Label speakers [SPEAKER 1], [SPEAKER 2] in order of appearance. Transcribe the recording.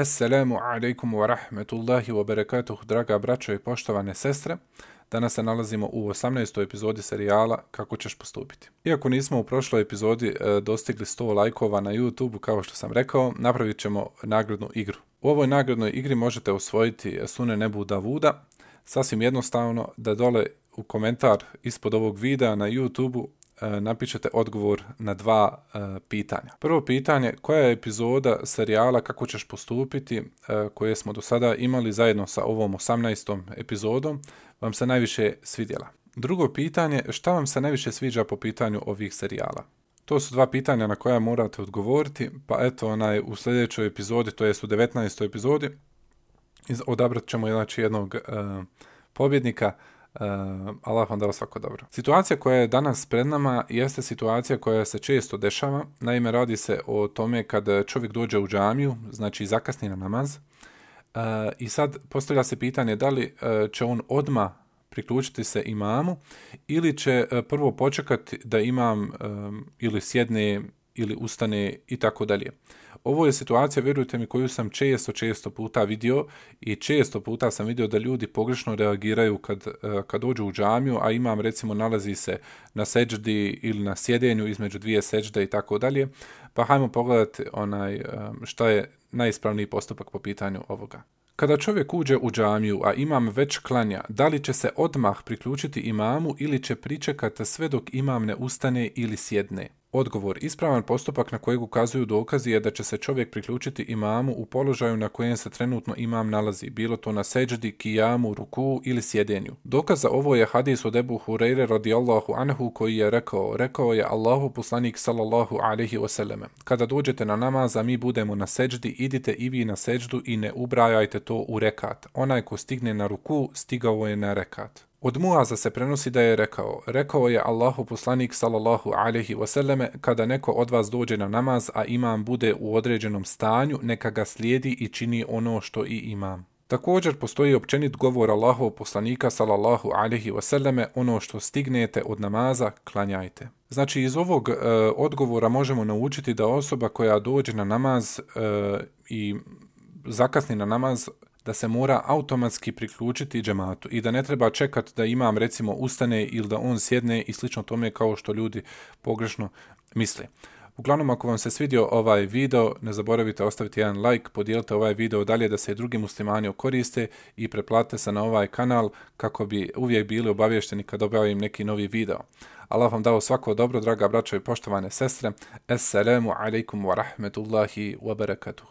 [SPEAKER 1] Assalamu alaikum wa rahmetullahi wa barakatuh, draga braćo i poštovane sestre. Danas se nalazimo u 18. epizodi serijala Kako ćeš postupiti. Iako nismo u prošloj epizodi e, dostigli 100 lajkova na YouTube, kao što sam rekao, napravit ćemo nagradnu igru. U ovoj nagradnoj igri možete osvojiti Sune Nebu Davuda, sasvim jednostavno da dole u komentar ispod ovog videa na YouTube E, napišete odgovor na dva e, pitanja. Prvo pitanje, koja je epizoda serijala Kako ćeš postupiti, e, koje smo do sada imali zajedno sa ovom 18. epizodom, vam se najviše svidjela? Drugo pitanje, šta vam se najviše sviđa po pitanju ovih serijala? To su dva pitanja na koja morate odgovoriti, pa eto, onaj, u sljedećoj epizodi, to jest u 19. epizodi, odabrat ćemo znači, jednog e, pobjednika, Uh, Allah vam dao svako dobro. Situacija koja je danas pred nama jeste situacija koja se često dešava. Naime, radi se o tome kad čovjek dođe u džamiju, znači zakasni na namaz, uh, i sad postavlja se pitanje da li uh, će on odma priključiti se imamu ili će uh, prvo počekati da imam um, ili sjedne ili ustane i tako dalje. Ovo je situacija, vjerujte mi, koju sam često, često puta vidio i često puta sam vidio da ljudi pogrešno reagiraju kad, eh, kad dođu u džamiju, a imam, recimo, nalazi se na seđdi ili na sjedenju između dvije seđde i tako dalje. Pa hajmo pogledati onaj, eh, šta je najispravniji postupak po pitanju ovoga. Kada čovjek uđe u džamiju, a imam već klanja, da li će se odmah priključiti imamu ili će pričekati sve dok imam ne ustane ili sjedne? Odgovor. Ispravan postupak na kojeg ukazuju dokazi je da će se čovjek priključiti imamu u položaju na kojem se trenutno imam nalazi, bilo to na seđdi, kijamu, ruku ili sjedenju. Dokaz za ovo je hadis od Ebu Hureyre radijallahu anhu koji je rekao, rekao je Allahu poslanik sallallahu alaihi wasallam. Kada dođete na namaz, a mi budemo na seđdi, idite i vi na seđdu i ne ubrajajte to u rekat. Onaj ko stigne na ruku, stigao je na rekat. Od Muaza se prenosi da je rekao, rekao je Allahu poslanik sallallahu alaihi wasallame, kada neko od vas dođe na namaz, a imam bude u određenom stanju, neka ga slijedi i čini ono što i imam. Također postoji općenit govor Allahu poslanika sallallahu alaihi wasallame, ono što stignete od namaza, klanjajte. Znači iz ovog e, odgovora možemo naučiti da osoba koja dođe na namaz e, i zakasni na namaz, da se mora automatski priključiti džematu i da ne treba čekati da imam recimo ustane ili da on sjedne i slično tome kao što ljudi pogrešno misle. Uglavnom, ako vam se svidio ovaj video, ne zaboravite ostaviti jedan like, podijelite ovaj video dalje da se i drugi muslimani okoriste i preplatite se na ovaj kanal kako bi uvijek bili obavješteni kad objavim neki novi video. Allah vam dao svako dobro, draga braćo i poštovane sestre. Assalamu alaikum wa rahmetullahi wa barakatuhu.